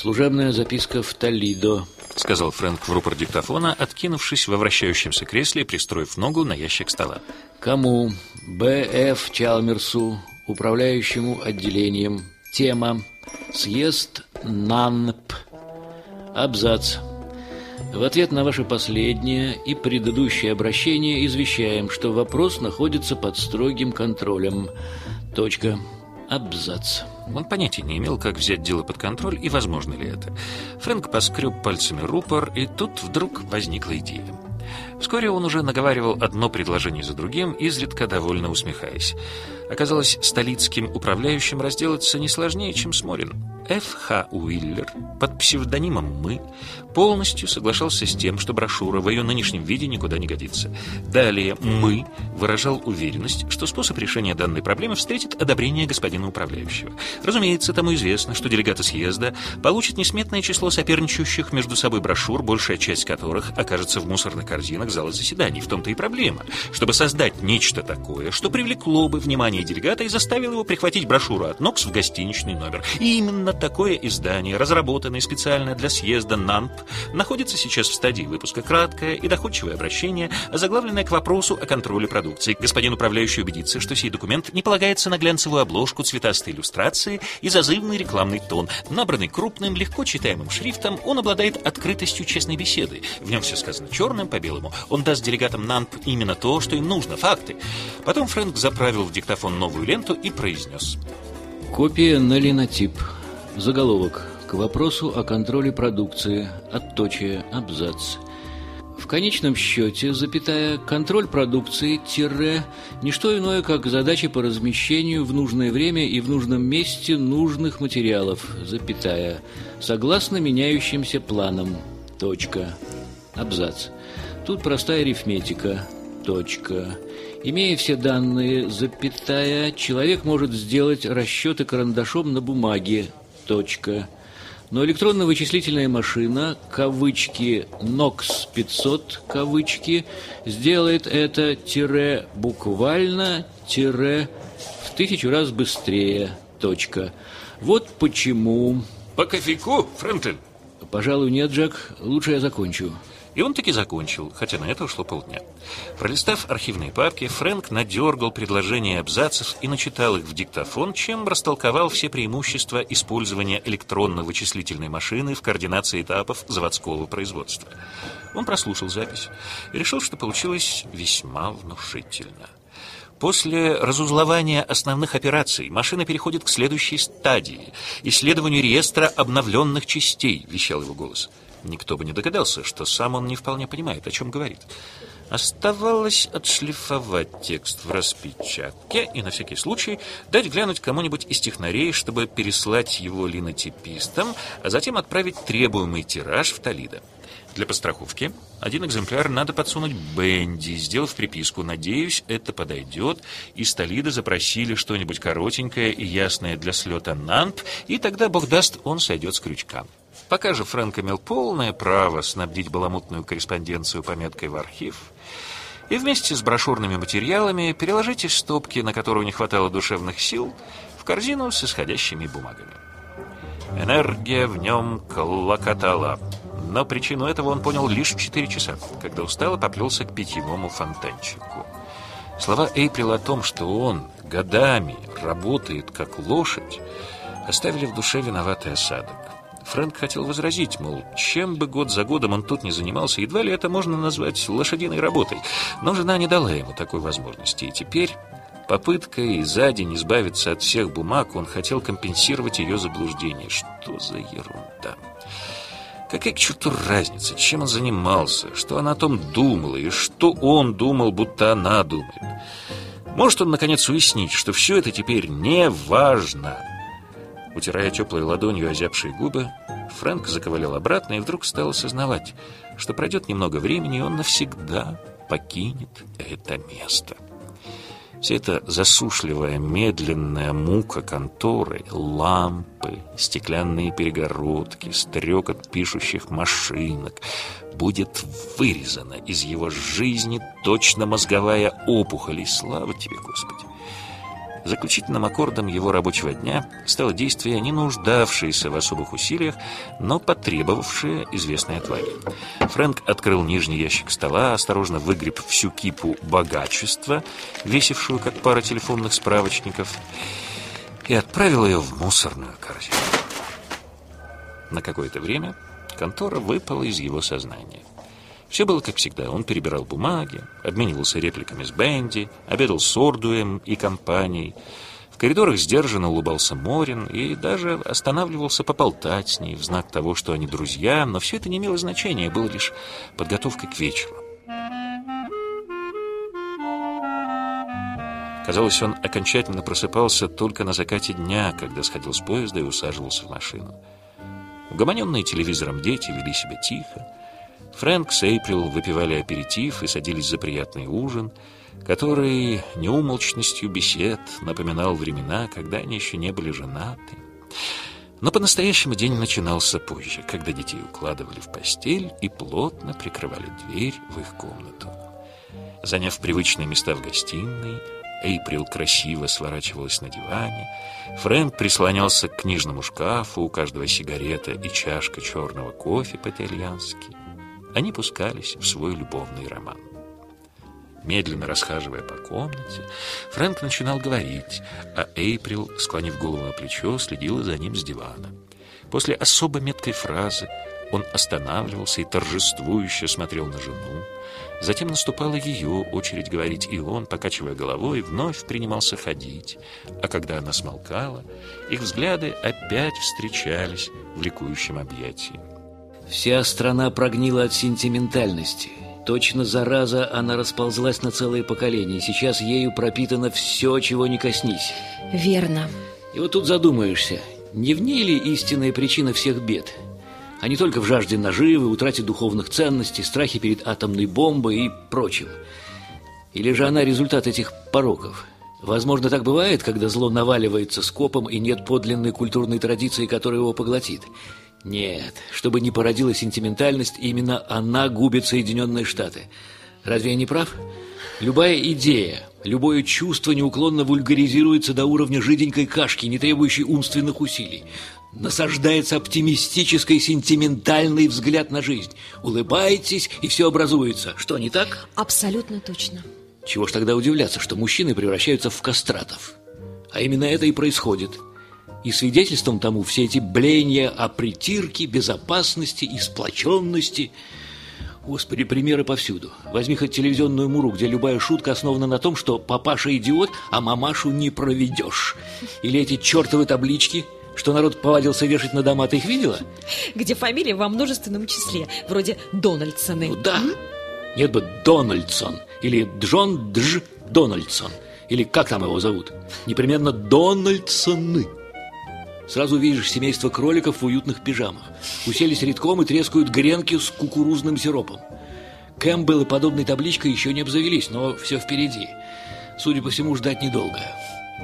Служебная записка в Толидо. Сказал Фрэнк в рупор диктофона, откинувшись во вращающемся кресле и пристроив ногу на ящик стола. Кому? Б.Ф. Чалмерсу, управляющему отделением. Тема. Съезд НАНП. Абзац. В ответ на ваше последнее и предыдущее обращение извещаем, что вопрос находится под строгим контролем. Точка. Абзац. Он понятия не имел, как взять дело под контроль и возможно ли это. Фрэнк поскреб пальцами рупор, и тут вдруг возникла идея. Вскоре он уже наговаривал одно предложение за другим, изредка довольно усмехаясь. Оказалось, столицким управляющим разделаться не сложнее, чем Сморин. Ф.Х. Уиллер под псевдонимом «Мы» полностью соглашался с тем, что брошюра в ее нынешнем виде никуда не годится. Далее «Мы» выражал уверенность, что способ решения данной проблемы встретит одобрение господина управляющего. Разумеется, тому известно, что делегаты съезда получат несметное число соперничающих между собой брошюр, большая часть которых окажется в мусорных корзинах зала заседаний. В том-то и проблема. Чтобы создать нечто такое, что привлекло бы внимание делегата и заставило его прихватить брошюру от Нокс в гостиничный номер. И именно такое издание, разработанное специально для съезда НАНП, находится сейчас в стадии выпуска краткое и доходчивое обращение, заглавленное к вопросу о контроле продукции. Господин управляющий убедится, что сей документ не полагается на глянцевую обложку, цветастые иллюстрации и зазывный рекламный тон. Набранный крупным, легко читаемым шрифтом, он обладает открытостью честной беседы. В нем все сказано черным по белому. Он даст делегатам НАНП именно то, что им нужно, факты. Потом Фрэнк заправил в диктофон новую ленту и произнес. Копия на линотип. Заголовок. К вопросу о контроле продукции. Отточие. Абзац. В конечном счете, запятая, контроль продукции, тире, не иное, как задача по размещению в нужное время и в нужном месте нужных материалов, запятая, согласно меняющимся планам, точка, абзац. Тут простая арифметика, точка. Имея все данные, запятая, человек может сделать расчеты карандашом на бумаге, точка. Но электронно-вычислительная машина, кавычки, NOX 500, кавычки, сделает это, тире, буквально, тире, в тысячу раз быстрее, точка. Вот почему... По кофейку, Фрэнклин? Пожалуй, нет, Джек, лучше я закончу. И он таки закончил, хотя на это ушло полдня. Пролистав архивные папки, Фрэнк надергал предложения абзацев и начитал их в диктофон, чем растолковал все преимущества использования электронно-вычислительной машины в координации этапов заводского производства. Он прослушал запись и решил, что получилось весьма внушительно. После разузлования основных операций машина переходит к следующей стадии – исследованию реестра обновленных частей, вещал его голос. Никто бы не догадался, что сам он не вполне понимает, о чем говорит. Оставалось отшлифовать текст в распечатке и на всякий случай дать глянуть кому-нибудь из технарей, чтобы переслать его линотипистам, а затем отправить требуемый тираж в Толидо. Для постраховки один экземпляр надо подсунуть Бенди, сделав приписку «Надеюсь, это подойдет», и с Толидо запросили что-нибудь коротенькое и ясное для слета Нант, и тогда, бог даст, он сойдет с крючка. Пока же Фрэнк имел полное право снабдить баламутную корреспонденцию пометкой в архив и вместе с брошюрными материалами переложить из стопки, на которую не хватало душевных сил, в корзину с исходящими бумагами. Энергия в нем клокотала, но причину этого он понял лишь в 4 часа, когда устало поплелся к питьевому фонтанчику. Слова Эйприл о том, что он годами работает как лошадь, оставили в душе виноватый осадок. Фрэнк хотел возразить, мол, чем бы год за годом он тут не занимался, едва ли это можно назвать лошадиной работой. Но жена не дала ему такой возможности, и теперь... Попыткой за день избавиться от всех бумаг он хотел компенсировать ее заблуждение. Что за ерунда? Какая к черту разница, чем он занимался, что она о том думала, и что он думал, будто она думает? Может он, наконец, уяснить, что все это теперь не важно? Утирая теплой ладонью озябшие губы, Фрэнк заковылял обратно и вдруг стал осознавать, что пройдет немного времени, и он навсегда покинет это место. Вся эта засушливая, медленная мука конторы, лампы, стеклянные перегородки, стрекот пишущих машинок будет вырезана из его жизни точно мозговая опухоль, и слава тебе, Господи! Заключительным аккордом его рабочего дня стало действие, не нуждавшееся в особых усилиях, но потребовавшее известной отваги. Фрэнк открыл нижний ящик стола, осторожно выгреб всю кипу богачества, весившую как пара телефонных справочников, и отправил ее в мусорную корзину. На какое-то время контора выпала из его сознания. Все было как всегда. Он перебирал бумаги, обменивался репликами с Бенди, обедал с Ордуем и компанией. В коридорах сдержанно улыбался Морин и даже останавливался поболтать с ней в знак того, что они друзья, но все это не имело значения, было лишь подготовкой к вечеру. Казалось, он окончательно просыпался только на закате дня, когда сходил с поезда и усаживался в машину. Угомоненные телевизором дети вели себя тихо. Фрэнк с Эйприл выпивали аперитив и садились за приятный ужин, который неумолчностью бесед напоминал времена, когда они еще не были женаты. Но по-настоящему день начинался позже, когда детей укладывали в постель и плотно прикрывали дверь в их комнату. Заняв привычные места в гостиной, Эйприл красиво сворачивалась на диване, Фрэнк прислонялся к книжному шкафу, у каждого сигарета и чашка черного кофе по-итальянски они пускались в свой любовный роман. Медленно расхаживая по комнате, Фрэнк начинал говорить, а Эйприл, склонив голову на плечо, следила за ним с дивана. После особо меткой фразы он останавливался и торжествующе смотрел на жену. Затем наступала ее очередь говорить, и он, покачивая головой, вновь принимался ходить. А когда она смолкала, их взгляды опять встречались в ликующем объятии. Вся страна прогнила от сентиментальности. Точно зараза она расползлась на целое поколение. Сейчас ею пропитано все, чего не коснись. Верно. И вот тут задумаешься, не в ней ли истинная причина всех бед? А не только в жажде наживы, утрате духовных ценностей, страхе перед атомной бомбой и прочим. Или же она результат этих пороков? Возможно, так бывает, когда зло наваливается скопом и нет подлинной культурной традиции, которая его поглотит. Нет, чтобы не породила сентиментальность, именно она губит Соединенные Штаты. Разве я не прав? Любая идея, любое чувство неуклонно вульгаризируется до уровня жиденькой кашки, не требующей умственных усилий. Насаждается оптимистический, сентиментальный взгляд на жизнь. Улыбайтесь, и все образуется. Что, не так? Абсолютно точно. Чего ж тогда удивляться, что мужчины превращаются в кастратов? А именно это и происходит – и свидетельством тому все эти блеяния о притирке, безопасности и сплоченности. Господи, примеры повсюду. Возьми хоть телевизионную муру, где любая шутка основана на том, что папаша идиот, а мамашу не проведешь. Или эти чертовы таблички, что народ повадился вешать на дома, ты их видела? Где фамилия во множественном числе, вроде Дональдсоны. Ну да. Нет бы Дональдсон или Джон Дж Дональдсон. Или как там его зовут? Непременно Дональдсоны. Сразу видишь семейство кроликов в уютных пижамах. Уселись редком и трескают гренки с кукурузным сиропом. Кэмпбелл и подобной табличкой еще не обзавелись, но все впереди. Судя по всему, ждать недолго.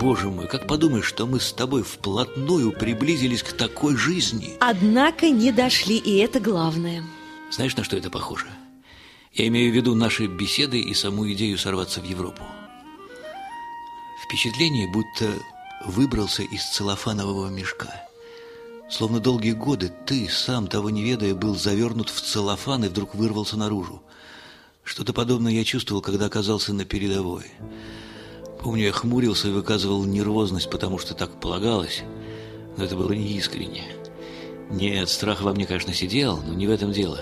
Боже мой, как подумаешь, что мы с тобой вплотную приблизились к такой жизни. Однако не дошли, и это главное. Знаешь, на что это похоже? Я имею в виду наши беседы и саму идею сорваться в Европу. Впечатление, будто выбрался из целлофанового мешка. Словно долгие годы ты, сам того не ведая, был завернут в целлофан и вдруг вырвался наружу. Что-то подобное я чувствовал, когда оказался на передовой. Помню, я хмурился и выказывал нервозность, потому что так полагалось, но это было неискренне. Нет, страх во мне, конечно, сидел, но не в этом дело.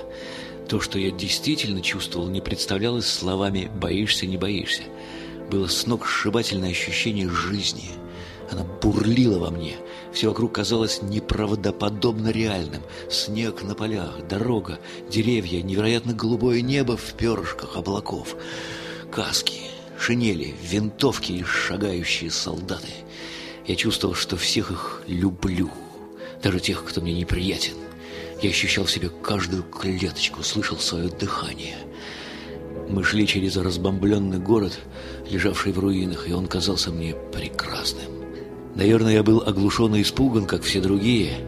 То, что я действительно чувствовал, не представлялось словами «боишься, не боишься». Было сногсшибательное ощущение жизни – она бурлила во мне. Все вокруг казалось неправдоподобно реальным. Снег на полях, дорога, деревья, невероятно голубое небо в перышках облаков. Каски, шинели, винтовки и шагающие солдаты. Я чувствовал, что всех их люблю, даже тех, кто мне неприятен. Я ощущал в себе каждую клеточку, слышал свое дыхание. Мы шли через разбомбленный город, лежавший в руинах, и он казался мне прекрасным. Наверное, я был оглушен и испуган, как все другие,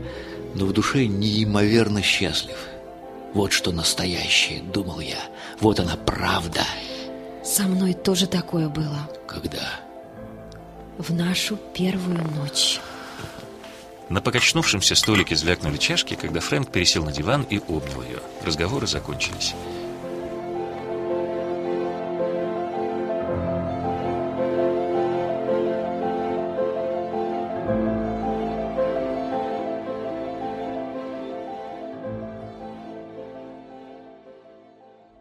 но в душе неимоверно счастлив. Вот что настоящее, думал я. Вот она правда. Со мной тоже такое было. Когда? в нашу первую ночь. На покачнувшемся столике звякнули чашки, когда Фрэнк пересел на диван и обнял ее. Разговоры закончились.